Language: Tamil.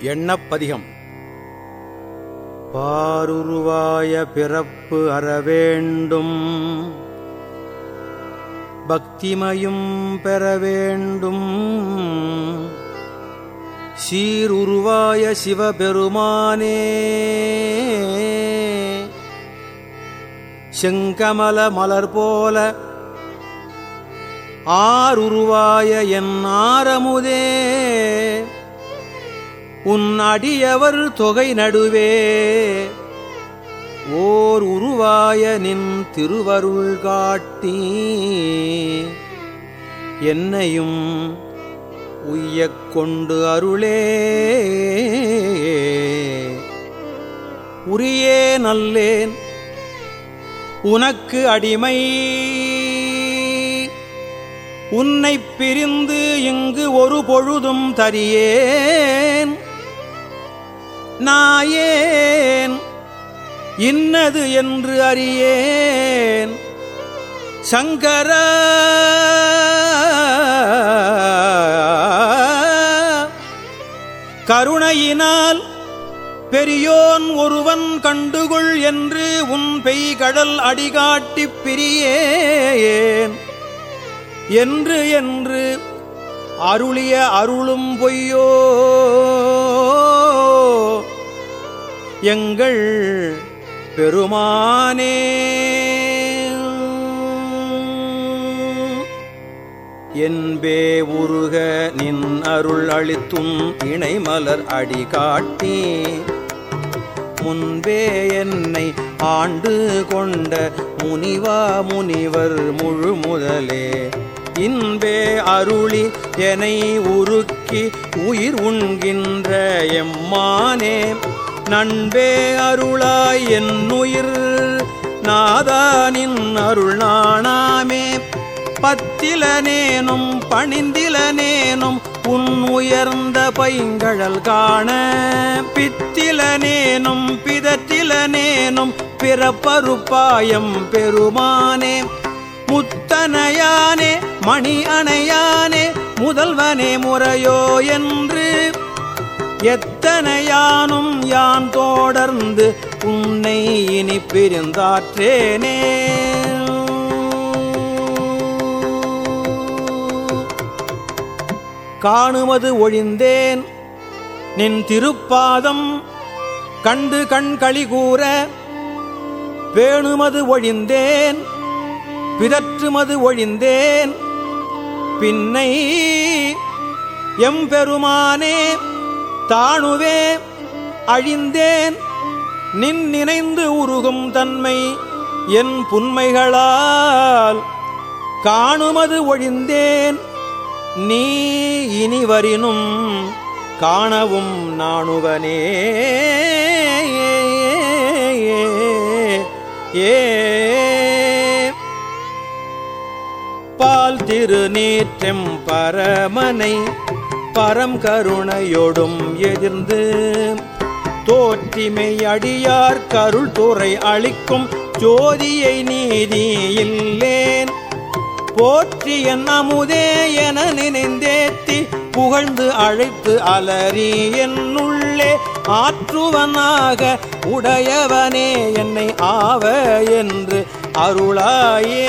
எண்ணப்பதிகம். பாருருவாய பிறப்பு அறவேண்டும். பக்திமயும் பெற வேண்டும் சீருருவாய சிவபெருமானே. செங்கமல மலர் போல ஆருருவாய என் ஆரமுதே. உன் அடியவர் தொகை நடுவே. ஓர் உருவாய நின் திருவருள் காட்டி. என்னையும் உய்யக் கொண்டு அருளே. உரியே நல்லேன் உனக்கு அடிமை. உன்னைப் பிரிந்து இங்கு ஒரு பொழுதும் தரியே. நாயேன். இன்னது என்று அறியேன். சங்கர கருணையினால் பெரியோன் ஒருவன் கண்டுகொள் என்று உன் பெய்கடல் அடிகாட்டிப் பிரியேன். என்று என்று அருளிய அருளும் பொய்யோ எங்கள் பெருமானே. என்பே உருக நின் அருள் அளித்தும் இணைமலர் அடி காட்டி முன்பே என்னை ஆண்டு கொண்ட முனிவா முனிவர் முழு முதலே. இன்பே அருளி எனை உருக்கி உயிர் உண்கின்ற எம்மானே. நண்பே அருளாய் என் உயிர். நாதானின் அருள் நாணாமே. பத்திலனேனும் பணிந்திலனேனும் உன் உயர்ந்த பைங்கழல் காண. பித்திலனேனும் பிதத்திலனேனும் பிறப்பருப்பாயம் பெருமானே. முத்தனையானே மணி அணையானே முதல்வனே முறையோ என்று எத்தனையானும் யான் தொடர்ந்து உன்னை இனி பிரிந்தாற்றேனே? காணுமது ஒழிந்தேன். நின் திருப்பாதம் கண்டு கண் களி கூற பேணுமது ஒழிந்தேன். பிதற்றுமது ஒழிந்தேன். பின்னை எம்பெருமானே தாணுவே அழிந்தேன். நின் நினைந்து உருகும் தன்மை என் புன்மைகளால் காணுமது ஒழிந்தேன் நீ இனிவரினும் காணவும் நாணுவனே. ஏ பால் திருநீற்றம் பரமனை பரம் கருணையோடும் எதிர்ந்து தோற்றிமை அடியார் கருள் துறை அளிக்கும் ஜோதியை நீதி இல்லேன். போற்றி என் அமுதே என நினைந்தேத்தி புகழ்ந்து அழைத்து அலறி என்னுள்ளே ஆற்றுவனாக உடையவனே என்னை ஆவ என்று அருளாயே.